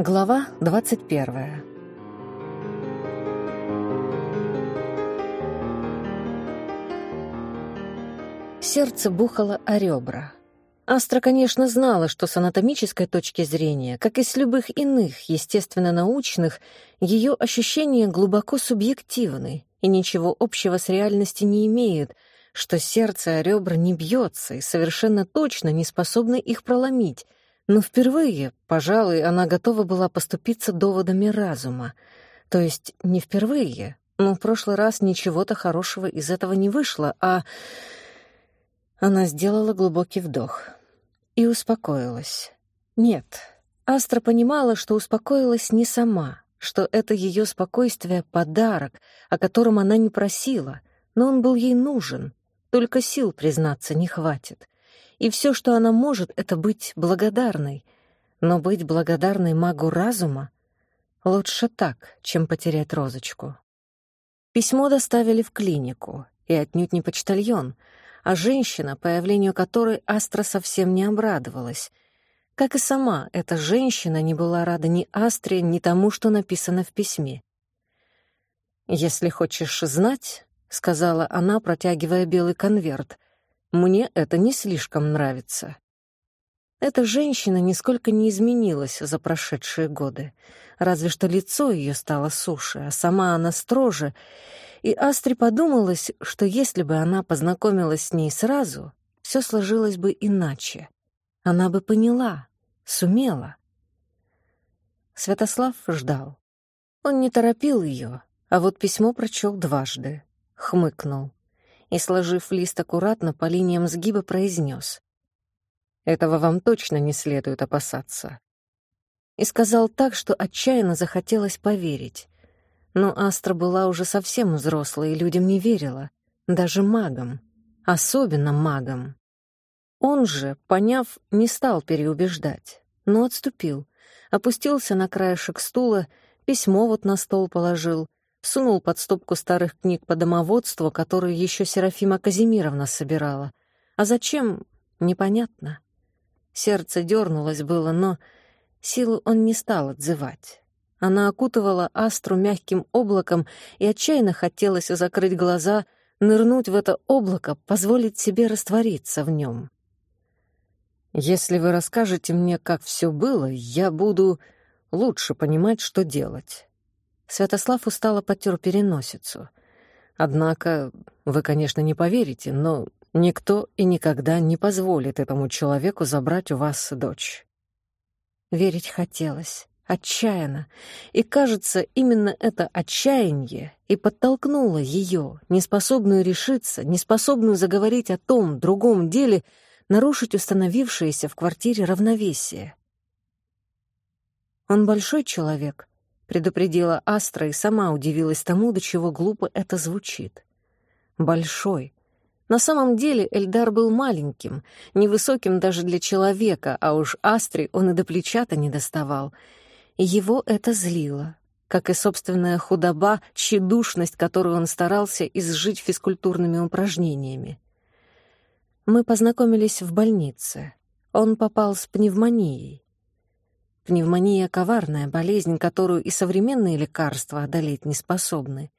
Глава 21 Сердце бухало о ребра. Астра, конечно, знала, что с анатомической точки зрения, как и с любых иных, естественно-научных, ее ощущения глубоко субъективны и ничего общего с реальностью не имеют, что сердце о ребра не бьется и совершенно точно не способно их проломить, но впервые, пожалуй, она готова была поступиться доводами разума. То есть не впервые, но в прошлый раз ничего-то хорошего из этого не вышло, а... Она сделала глубокий вдох и успокоилась. Нет, Астра понимала, что успокоилась не сама, что это ее спокойствие — подарок, о котором она не просила, но он был ей нужен, только сил, признаться, не хватит. И все, что она может, — это быть благодарной. Но быть благодарной магу разума лучше так, чем потерять розочку. Письмо доставили в клинику, и отнюдь не почтальон — а женщина, появлению которой Астра совсем не обрадовалась. Как и сама эта женщина не была рада ни Астре, ни тому, что написано в письме. «Если хочешь знать», — сказала она, протягивая белый конверт, — «мне это не слишком нравится». Эта женщина нисколько не изменилась за прошедшие годы, разве что лицо ее стало суше, а сама она строже, и Астре подумалось, что если бы она познакомилась с ней сразу, все сложилось бы иначе. Она бы поняла, сумела. Святослав ждал. Он не торопил ее, а вот письмо прочел дважды, хмыкнул и, сложив лист аккуратно по линиям сгиба, произнес. «Этого вам точно не следует опасаться». И сказал так, что отчаянно захотелось поверить. Но Астра была уже совсем взрослой и людям не верила, даже магам, особенно магам. Он же, поняв, не стал переубеждать, но отступил, опустился на краешек стула, письмо вот на стол положил, сунул под стопку старых книг по домоводству, которые еще Серафима Казимировна собирала. А зачем, непонятно. Сердце дернулось было, но силу он не стал отзывать. Она окутывала Астру мягким облаком, и отчаянно хотелось закрыть глаза, нырнуть в это облако, позволить себе раствориться в нем. «Если вы расскажете мне, как все было, я буду лучше понимать, что делать». Святослав устало потер переносицу. «Однако, вы, конечно, не поверите, но никто и никогда не позволит этому человеку забрать у вас дочь». Верить хотелось отчаянно, и, кажется, именно это отчаяние и подтолкнуло ее, неспособную решиться, неспособную заговорить о том, другом деле, нарушить установившееся в квартире равновесие. «Он большой человек», — предупредила Астра и сама удивилась тому, до чего глупо это звучит. «Большой». На самом деле Эльдар был маленьким, невысоким даже для человека, а уж Астре он и до плеча-то не доставал — его это злило, как и собственная худоба, тщедушность, которую он старался изжить физкультурными упражнениями. Мы познакомились в больнице. Он попал с пневмонией. Пневмония — коварная болезнь, которую и современные лекарства одолеть не способны.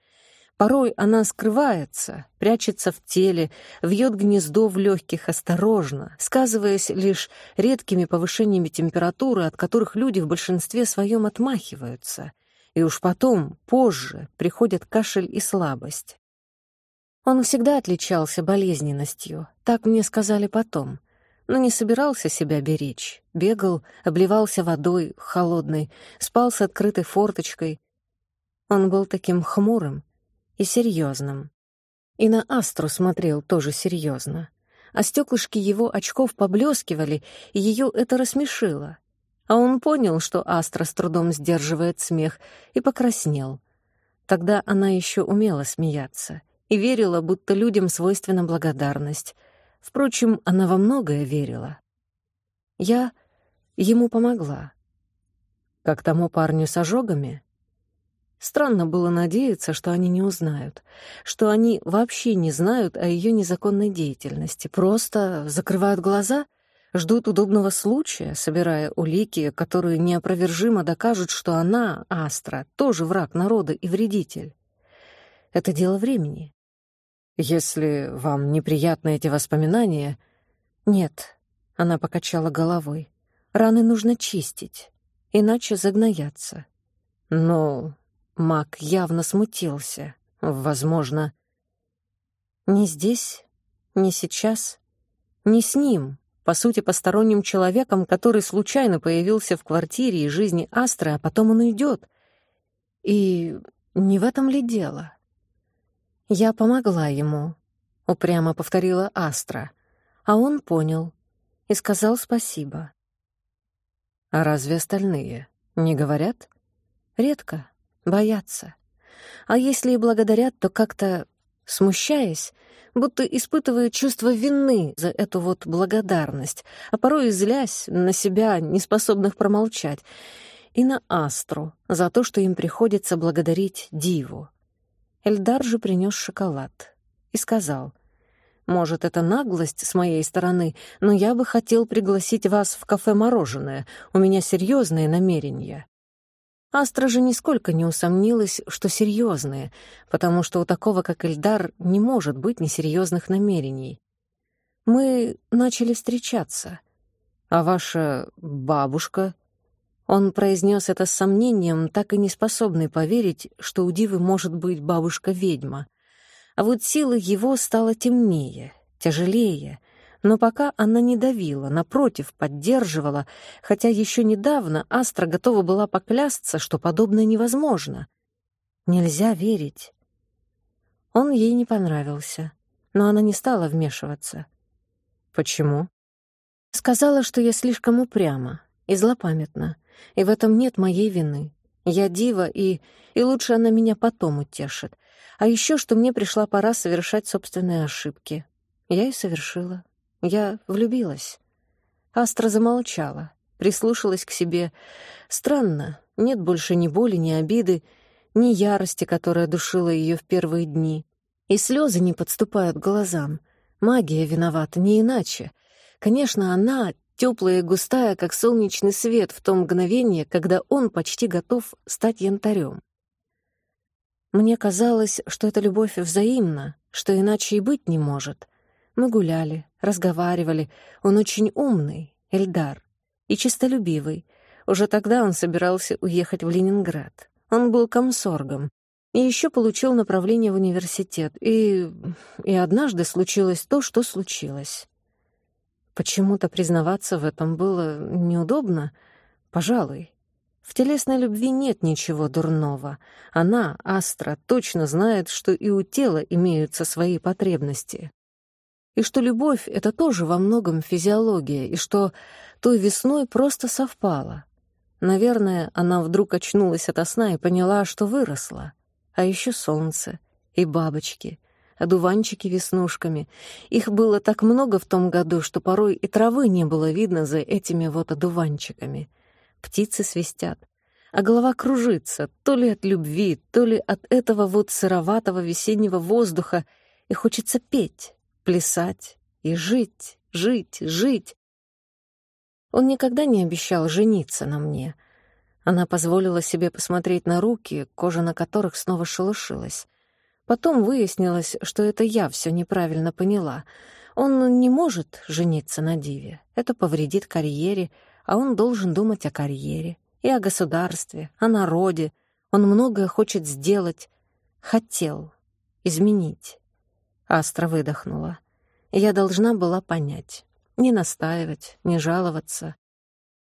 Порой она скрывается, прячется в теле, вьет гнездо в легких осторожно, сказываясь лишь редкими повышениями температуры, от которых люди в большинстве своем отмахиваются. И уж потом, позже, приходят кашель и слабость. Он всегда отличался болезненностью, так мне сказали потом, но не собирался себя беречь. Бегал, обливался водой холодной, спал с открытой форточкой. Он был таким хмурым, и серьезным. И на Астру смотрел тоже серьезно. А стеклышки его очков поблескивали, и ее это рассмешило. А он понял, что Астра с трудом сдерживает смех, и покраснел. Тогда она еще умела смеяться и верила, будто людям свойственна благодарность. Впрочем, она во многое верила. Я ему помогла. Как тому парню с ожогами? Странно было надеяться, что они не узнают, что они вообще не знают о ее незаконной деятельности, просто закрывают глаза, ждут удобного случая, собирая улики, которые неопровержимо докажут, что она, Астра, тоже враг народа и вредитель. Это дело времени. Если вам неприятны эти воспоминания... Нет, она покачала головой. Раны нужно чистить, иначе загноятся. Но маг явно смутился. Возможно, не здесь, не сейчас, не с ним, по сути, посторонним человеком, который случайно появился в квартире и жизни Астры, а потом он уйдет. И не в этом ли дело? Я помогла ему, упрямо повторила Астра, а он понял и сказал спасибо. А разве остальные не говорят? Редко, боятся. А если и благодарят, то как-то смущаясь, будто испытывают чувство вины за эту вот благодарность, а порой и злясь на себя, неспособных промолчать, и на Астру за то, что им приходится благодарить Диву. Эльдар же принес шоколад и сказал, «Может, это наглость с моей стороны, но я бы хотел пригласить вас в кафе «Мороженое». У меня серьезные намерения». Астра же нисколько не усомнилась, что серьезные, потому что у такого, как Эльдар, не может быть несерьезных намерений. Мы начали встречаться. А ваша бабушка... Он произнес это с сомнением, так и не способный поверить, что у Дивы может быть бабушка-ведьма. А вот сила его стала темнее, тяжелее, но пока она не давила, напротив, поддерживала, хотя еще недавно Астра готова была поклясться, что подобное невозможно. Нельзя верить. Он ей не понравился, но она не стала вмешиваться. Почему? Сказала, что я слишком упряма и злопамятна, и в этом нет моей вины. Я дива, и... и лучше она меня потом утешит. А еще, что мне пришла пора совершать собственные ошибки. Я и совершила. Я влюбилась. Астра замолчала, прислушалась к себе. Странно, нет больше ни боли, ни обиды, ни ярости, которая душила ее в первые дни. И слезы не подступают к глазам. Магия виновата, не иначе. Конечно, она теплая и густая, как солнечный свет в то мгновение, когда он почти готов стать янтарем. Мне казалось, что эта любовь взаимна, что иначе и быть не может. Мы гуляли, разговаривали. Он очень умный, Эльдар, и честолюбивый. Уже тогда он собирался уехать в Ленинград. Он был комсоргом. И еще получил направление в университет. И... и однажды случилось то, что случилось. Почему-то признаваться в этом было неудобно. Пожалуй. В телесной любви нет ничего дурного. Она, Астра, точно знает, что и у тела имеются свои потребности и что любовь — это тоже во многом физиология, и что той весной просто совпало. Наверное, она вдруг очнулась ото сна и поняла, что выросла. А еще солнце и бабочки, одуванчики веснушками. Их было так много в том году, что порой и травы не было видно за этими вот одуванчиками. Птицы свистят, а голова кружится, то ли от любви, то ли от этого вот сыроватого весеннего воздуха, и хочется петь плясать и жить, жить, жить. Он никогда не обещал жениться на мне. Она позволила себе посмотреть на руки, кожа на которых снова шелушилась. Потом выяснилось, что это я все неправильно поняла. Он не может жениться на Диве. Это повредит карьере, а он должен думать о карьере и о государстве, о народе. Он многое хочет сделать, хотел, изменить. Астра выдохнула. Я должна была понять. Не настаивать, не жаловаться.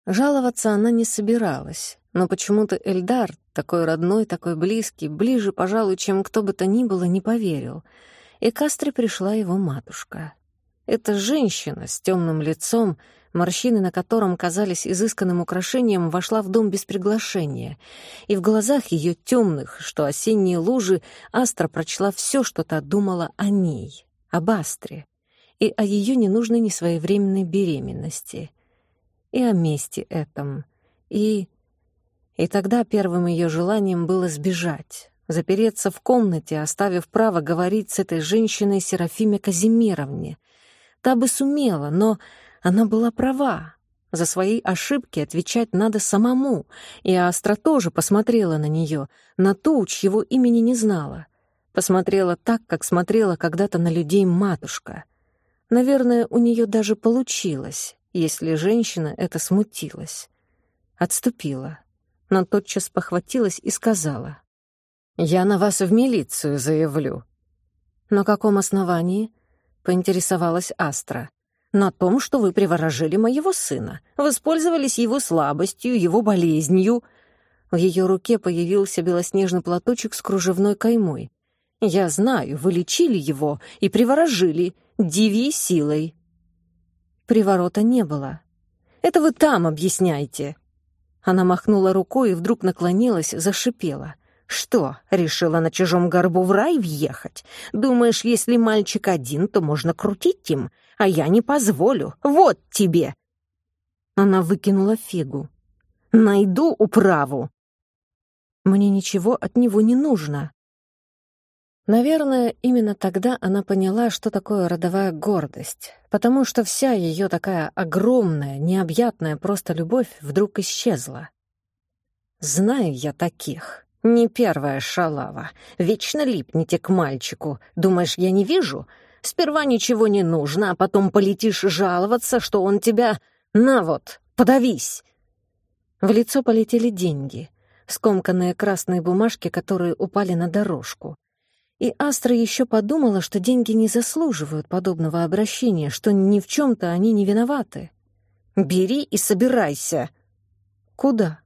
Жаловаться она не собиралась, но почему-то Эльдар, такой родной, такой близкий, ближе, пожалуй, чем кто бы то ни было, не поверил. И к Астре пришла его матушка. Эта женщина с темным лицом, морщины на котором казались изысканным украшением, вошла в дом без приглашения, и в глазах ее темных, что осенние лужи, Астра прочла все, что та думала о ней, об Астре, и о ее ненужной несвоевременной беременности, и о месте этом, и... И тогда первым ее желанием было сбежать, запереться в комнате, оставив право говорить с этой женщиной Серафиме Казимировне. Та бы сумела, но Она была права. За свои ошибки отвечать надо самому, и Астра тоже посмотрела на нее, на ту, чьего имени не знала. Посмотрела так, как смотрела когда-то на людей матушка. Наверное, у нее даже получилось, если женщина это смутилась. Отступила, но тотчас похватилась и сказала. «Я на вас в милицию заявлю». «На каком основании?» — поинтересовалась Астра. «На том, что вы приворожили моего сына, воспользовались его слабостью, его болезнью». В ее руке появился белоснежный платочек с кружевной каймой. «Я знаю, вы лечили его и приворожили, диви силой». Приворота не было. «Это вы там объясняйте». Она махнула рукой и вдруг наклонилась, зашипела. «Что, решила на чужом горбу в рай въехать? Думаешь, если мальчик один, то можно крутить им? А я не позволю. Вот тебе!» Она выкинула фигу. «Найду управу!» «Мне ничего от него не нужно», Наверное, именно тогда она поняла, что такое родовая гордость, потому что вся ее такая огромная, необъятная просто любовь вдруг исчезла. «Знаю я таких. Не первая шалава. Вечно липнете к мальчику. Думаешь, я не вижу? Сперва ничего не нужно, а потом полетишь жаловаться, что он тебя... На вот, подавись!» В лицо полетели деньги, скомканные красные бумажки, которые упали на дорожку. И Астра еще подумала, что деньги не заслуживают подобного обращения, что ни в чем-то они не виноваты. «Бери и собирайся». «Куда?»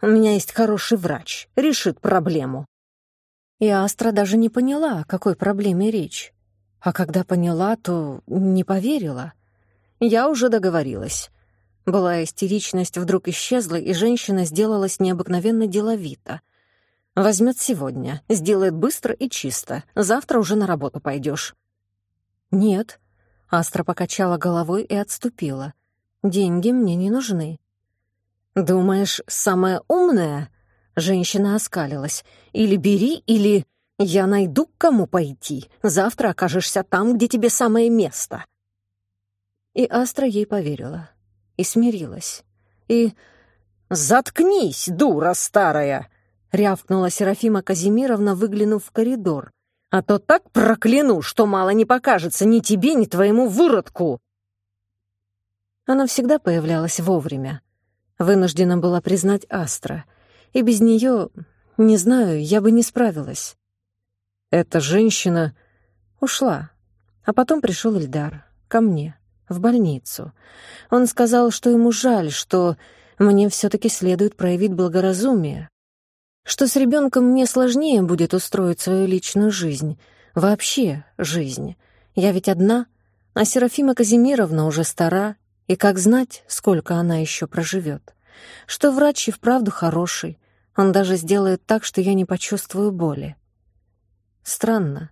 «У меня есть хороший врач, решит проблему». И Астра даже не поняла, о какой проблеме речь. А когда поняла, то не поверила. Я уже договорилась. Была истеричность вдруг исчезла, и женщина сделалась необыкновенно деловито — Возьмет сегодня, сделает быстро и чисто. Завтра уже на работу пойдешь. Нет. Астра покачала головой и отступила. Деньги мне не нужны. Думаешь, самая умная? Женщина оскалилась. Или бери, или я найду, к кому пойти. Завтра окажешься там, где тебе самое место. И Астра ей поверила. И смирилась. И... «Заткнись, дура старая!» Рявкнула Серафима Казимировна, выглянув в коридор. «А то так прокляну, что мало не покажется ни тебе, ни твоему выродку!» Она всегда появлялась вовремя. Вынуждена была признать Астра. И без нее, не знаю, я бы не справилась. Эта женщина ушла. А потом пришел Ильдар. Ко мне. В больницу. Он сказал, что ему жаль, что мне все-таки следует проявить благоразумие что с ребенком мне сложнее будет устроить свою личную жизнь, вообще жизнь. Я ведь одна, а Серафима Казимировна уже стара, и как знать, сколько она еще проживет. Что врач и вправду хороший, он даже сделает так, что я не почувствую боли. Странно.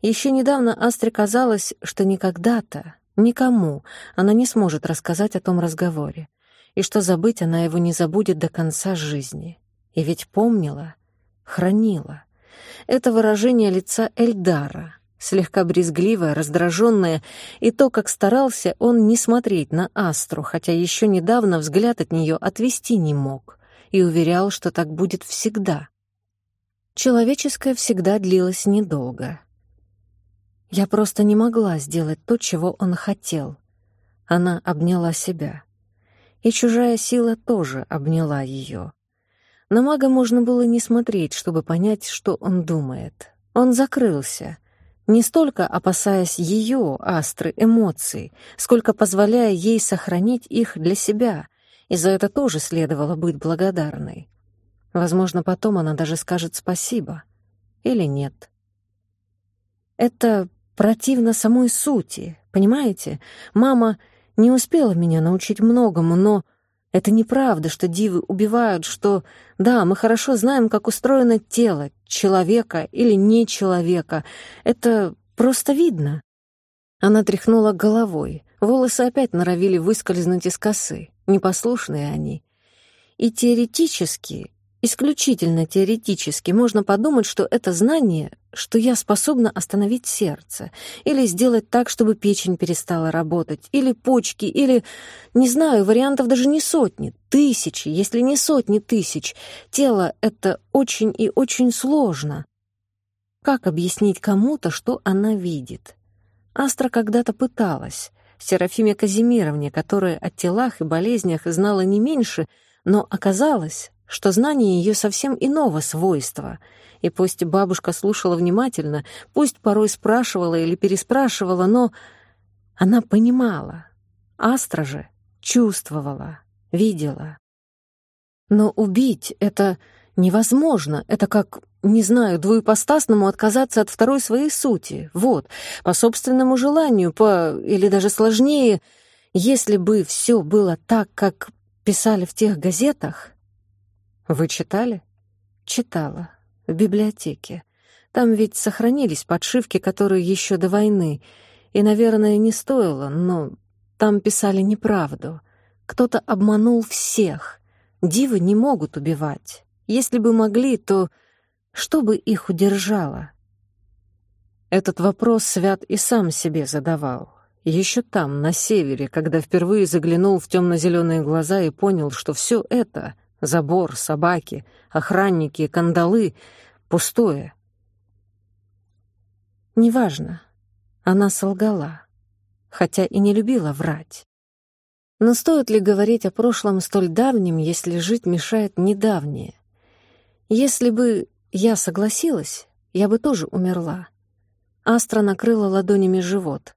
Еще недавно Астре казалось, что никогда-то, никому она не сможет рассказать о том разговоре, и что забыть она его не забудет до конца жизни. И ведь помнила, хранила. Это выражение лица Эльдара, слегка брезгливое, раздраженное, и то, как старался он не смотреть на Астру, хотя еще недавно взгляд от нее отвести не мог, и уверял, что так будет всегда. Человеческое всегда длилось недолго. Я просто не могла сделать то, чего он хотел. Она обняла себя. И чужая сила тоже обняла ее. На мага можно было не смотреть, чтобы понять, что он думает. Он закрылся, не столько опасаясь ее, астры, эмоций, сколько позволяя ей сохранить их для себя, и за это тоже следовало быть благодарной. Возможно, потом она даже скажет спасибо. Или нет. Это противно самой сути, понимаете? Мама не успела меня научить многому, но это неправда, что дивы убивают, что... Да, мы хорошо знаем, как устроено тело, человека или не человека. Это просто видно. Она тряхнула головой. Волосы опять норовили выскользнуть из косы. Непослушные они. И теоретически исключительно теоретически можно подумать, что это знание, что я способна остановить сердце, или сделать так, чтобы печень перестала работать, или почки, или, не знаю, вариантов даже не сотни, тысячи, если не сотни тысяч. Тело — это очень и очень сложно. Как объяснить кому-то, что она видит? Астра когда-то пыталась. Серафиме Казимировне, которая о телах и болезнях знала не меньше, но оказалось, что знание ее совсем иного свойства. И пусть бабушка слушала внимательно, пусть порой спрашивала или переспрашивала, но она понимала. Астра же чувствовала, видела. Но убить — это невозможно. Это как, не знаю, двуепостасному отказаться от второй своей сути. Вот, по собственному желанию, по... или даже сложнее. Если бы все было так, как писали в тех газетах, вы читали? Читала. В библиотеке. Там ведь сохранились подшивки, которые еще до войны. И, наверное, не стоило, но там писали неправду. Кто-то обманул всех. Дивы не могут убивать. Если бы могли, то что бы их удержало? Этот вопрос Свят и сам себе задавал. Еще там, на севере, когда впервые заглянул в темно-зеленые глаза и понял, что все это Забор, собаки, охранники, кандалы — пустое. Неважно, она солгала, хотя и не любила врать. Но стоит ли говорить о прошлом столь давнем, если жить мешает недавнее? Если бы я согласилась, я бы тоже умерла. Астра накрыла ладонями живот.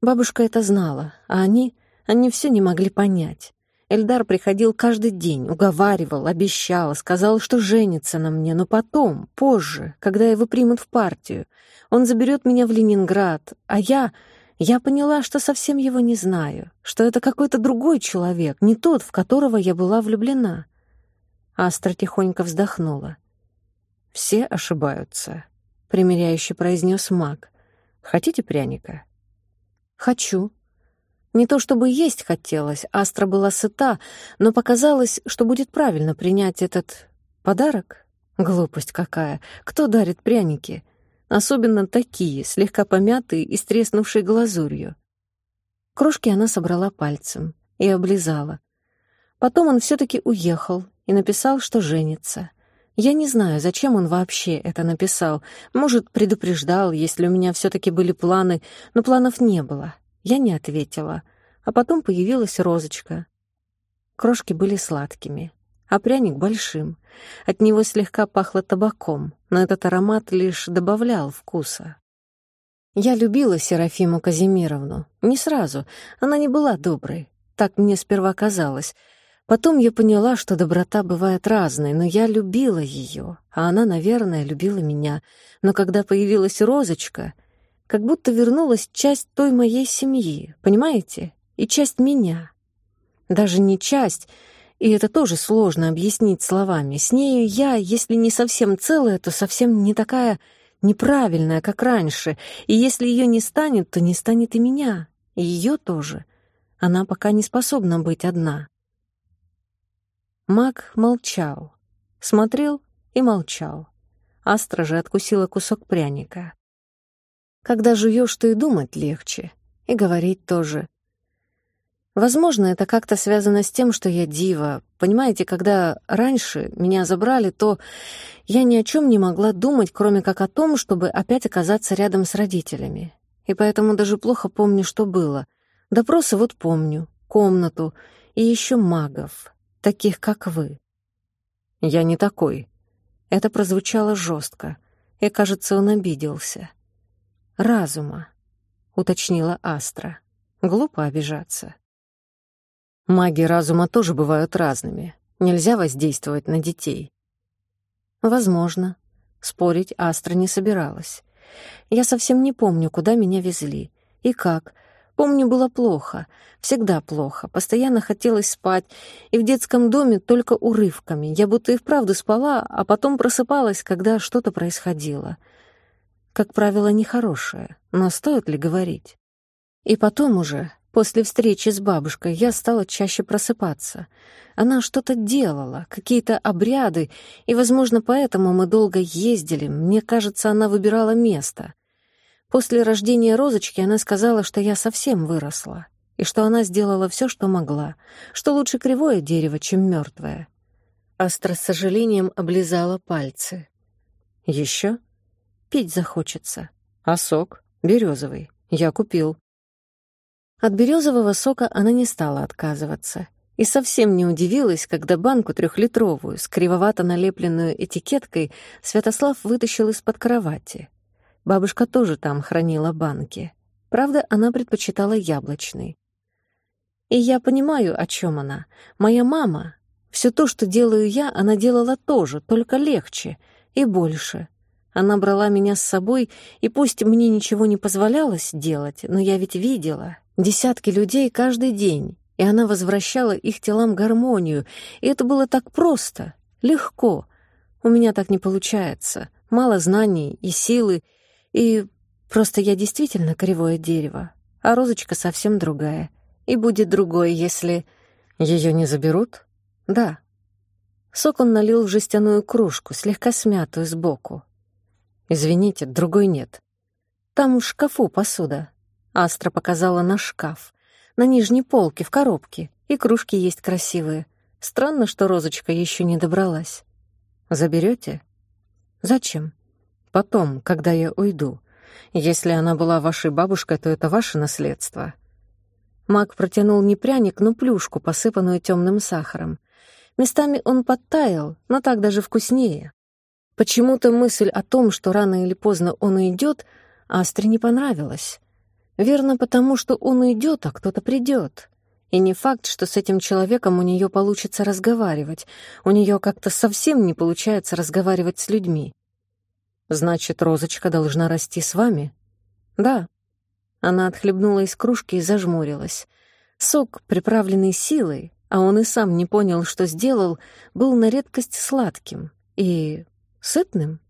Бабушка это знала, а они, они все не могли понять. Эльдар приходил каждый день, уговаривал, обещал, сказал, что женится на мне, но потом, позже, когда его примут в партию, он заберет меня в Ленинград, а я... Я поняла, что совсем его не знаю, что это какой-то другой человек, не тот, в которого я была влюблена. Астра тихонько вздохнула. «Все ошибаются», — примиряюще произнес маг. «Хотите пряника?» «Хочу», не то чтобы есть хотелось, Астра была сыта, но показалось, что будет правильно принять этот подарок. Глупость какая! Кто дарит пряники? Особенно такие, слегка помятые и стреснувшие глазурью. Крошки она собрала пальцем и облизала. Потом он все-таки уехал и написал, что женится. Я не знаю, зачем он вообще это написал. Может, предупреждал, если у меня все-таки были планы, но планов не было. Я не ответила. А потом появилась розочка. Крошки были сладкими, а пряник большим. От него слегка пахло табаком, но этот аромат лишь добавлял вкуса. Я любила Серафиму Казимировну. Не сразу. Она не была доброй. Так мне сперва казалось. Потом я поняла, что доброта бывает разной, но я любила ее, а она, наверное, любила меня. Но когда появилась розочка, как будто вернулась часть той моей семьи, понимаете? И часть меня. Даже не часть, и это тоже сложно объяснить словами. С нею я, если не совсем целая, то совсем не такая неправильная, как раньше. И если ее не станет, то не станет и меня, и ее тоже. Она пока не способна быть одна. Мак молчал, смотрел и молчал. Астра же откусила кусок пряника. Когда жуешь, то и думать легче, и говорить тоже. Возможно, это как-то связано с тем, что я дива. Понимаете, когда раньше меня забрали, то я ни о чем не могла думать, кроме как о том, чтобы опять оказаться рядом с родителями. И поэтому даже плохо помню, что было. Допросы вот помню, комнату и еще магов, таких как вы. Я не такой. Это прозвучало жестко, и, кажется, он обиделся разума», — уточнила Астра. «Глупо обижаться». «Маги разума тоже бывают разными. Нельзя воздействовать на детей». «Возможно». Спорить Астра не собиралась. Я совсем не помню, куда меня везли и как. Помню, было плохо, всегда плохо, постоянно хотелось спать, и в детском доме только урывками. Я будто и вправду спала, а потом просыпалась, когда что-то происходило — как правило, нехорошее, но стоит ли говорить? И потом уже, После встречи с бабушкой я стала чаще просыпаться. Она что-то делала, какие-то обряды, и, возможно, поэтому мы долго ездили. Мне кажется, она выбирала место. После рождения Розочки она сказала, что я совсем выросла, и что она сделала все, что могла, что лучше кривое дерево, чем мертвое. Астра с сожалением облизала пальцы. Еще? Пить захочется. А сок? Березовый. Я купил. От березового сока она не стала отказываться и совсем не удивилась, когда банку трехлитровую с кривовато налепленную этикеткой Святослав вытащил из-под кровати. Бабушка тоже там хранила банки. Правда, она предпочитала яблочный. И я понимаю, о чем она. Моя мама. Все то, что делаю я, она делала тоже, только легче и больше. Она брала меня с собой, и пусть мне ничего не позволялось делать, но я ведь видела, Десятки людей каждый день, и она возвращала их телам гармонию, и это было так просто, легко. У меня так не получается. Мало знаний и силы, и просто я действительно кривое дерево, а розочка совсем другая. И будет другой, если... Ее не заберут? Да. Сок он налил в жестяную кружку, слегка смятую сбоку. Извините, другой нет. Там в шкафу посуда, Астра показала на шкаф. На нижней полке, в коробке. И кружки есть красивые. Странно, что Розочка еще не добралась. Заберете? Зачем? Потом, когда я уйду. Если она была вашей бабушкой, то это ваше наследство. Маг протянул не пряник, но плюшку, посыпанную темным сахаром. Местами он подтаял, но так даже вкуснее. Почему-то мысль о том, что рано или поздно он уйдет, Астре не понравилась. Верно, потому что он уйдет, а кто-то придет. И не факт, что с этим человеком у нее получится разговаривать. У нее как-то совсем не получается разговаривать с людьми. Значит, розочка должна расти с вами? Да. Она отхлебнула из кружки и зажмурилась. Сок, приправленный силой, а он и сам не понял, что сделал, был на редкость сладким и сытным.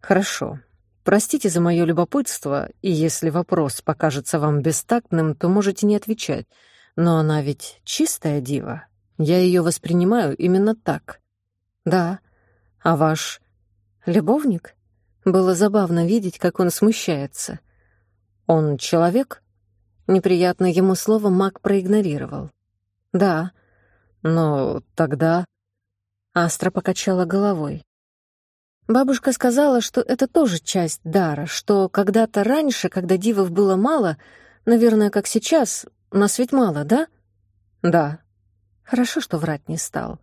Хорошо, Простите за мое любопытство, и если вопрос покажется вам бестактным, то можете не отвечать. Но она ведь чистая дива. Я ее воспринимаю именно так. Да. А ваш любовник? Было забавно видеть, как он смущается. Он человек? Неприятно ему слово маг проигнорировал. Да. Но тогда... Астра покачала головой. Бабушка сказала, что это тоже часть дара, что когда-то раньше, когда дивов было мало, наверное, как сейчас, нас ведь мало, да? Да. Хорошо, что врать не стал.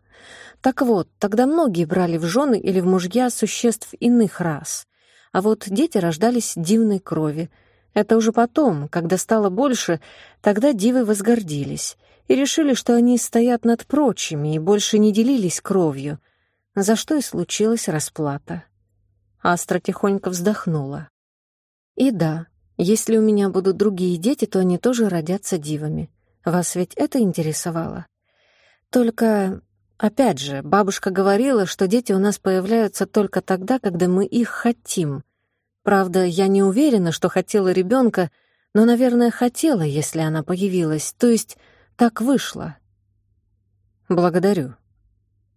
Так вот, тогда многие брали в жены или в мужья существ иных рас. А вот дети рождались дивной крови. Это уже потом, когда стало больше, тогда дивы возгордились и решили, что они стоят над прочими и больше не делились кровью — за что и случилась расплата. Астра тихонько вздохнула. И да, если у меня будут другие дети, то они тоже родятся дивами. Вас ведь это интересовало? Только, опять же, бабушка говорила, что дети у нас появляются только тогда, когда мы их хотим. Правда, я не уверена, что хотела ребенка, но, наверное, хотела, если она появилась, то есть так вышло. Благодарю.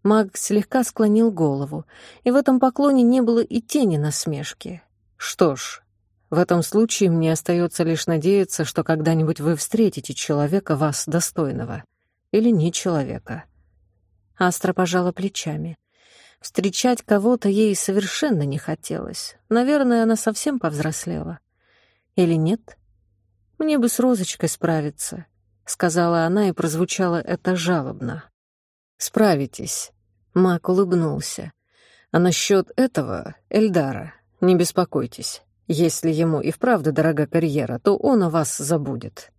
Маг слегка склонил голову, и в этом поклоне не было и тени насмешки. «Что ж, в этом случае мне остается лишь надеяться, что когда-нибудь вы встретите человека вас достойного. Или не человека». Астра пожала плечами. Встречать кого-то ей совершенно не хотелось. Наверное, она совсем повзрослела. Или нет? Мне бы с Розочкой справиться, — сказала она, и прозвучало это жалобно. «Справитесь», — Мак улыбнулся. «А насчет этого, Эльдара, не беспокойтесь. Если ему и вправду дорога карьера, то он о вас забудет».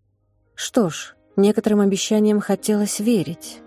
Что ж, некоторым обещаниям хотелось верить.